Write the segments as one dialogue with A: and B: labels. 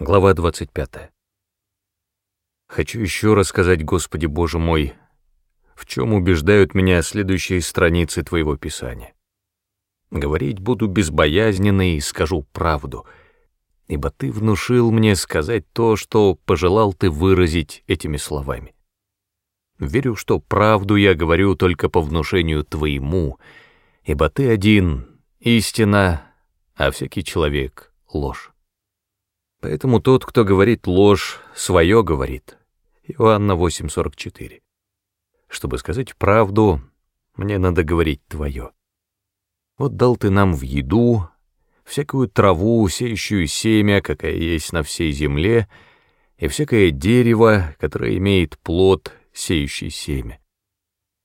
A: Глава 25. Хочу еще рассказать, Господи Боже мой, в чем убеждают меня следующие страницы Твоего Писания. Говорить буду безбоязненно и скажу правду, ибо Ты внушил мне сказать то, что пожелал Ты выразить этими словами. Верю, что правду я говорю только по внушению Твоему, ибо Ты один — истина, а всякий человек — ложь. Поэтому тот, кто говорит ложь, свое говорит. Иоанна 8.44. Чтобы сказать правду, мне надо говорить твое. Вот дал ты нам в еду всякую траву, сеющую семя, какая есть на всей земле, и всякое дерево, которое имеет плод, сеющий семя.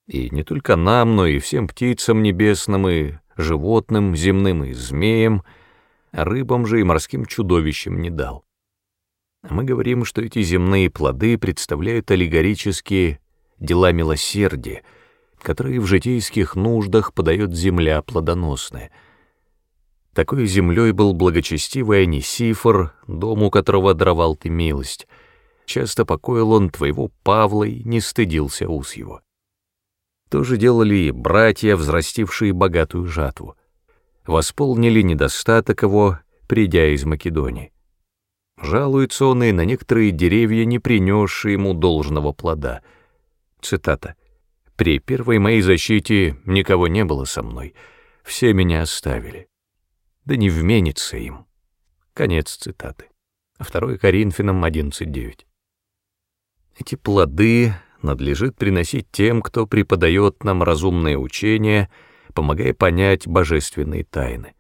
A: И не только нам, но и всем птицам небесным, и животным, земным и змеям, рыбам же и морским чудовищам не дал. Мы говорим, что эти земные плоды представляют аллегорические дела милосердия, которые в житейских нуждах подает земля плодоносная. Такой землей был благочестивый Анисифор, дому которого даровал ты милость. Часто покоил он твоего Павла и не стыдился уз его. То же делали и братья, взрастившие богатую жатву. Восполнили недостаток его, придя из Македонии. Жалуется он и на некоторые деревья, не принесшие ему должного плода. Цитата. «При первой моей защите никого не было со мной, все меня оставили. Да не вменится им». Конец цитаты. 2 Коринфянам 11.9. Эти плоды надлежит приносить тем, кто преподает нам разумное учение, помогая понять божественные тайны.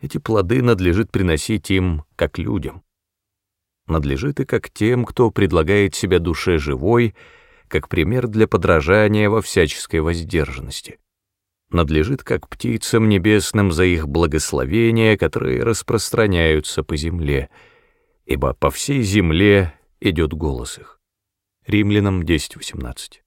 A: Эти плоды надлежит приносить им как людям надлежит и как тем, кто предлагает себя душе живой, как пример для подражания во всяческой воздержанности. Надлежит как птицам небесным за их благословения, которые распространяются по земле, ибо по всей земле идет голос их. Римлянам 10.18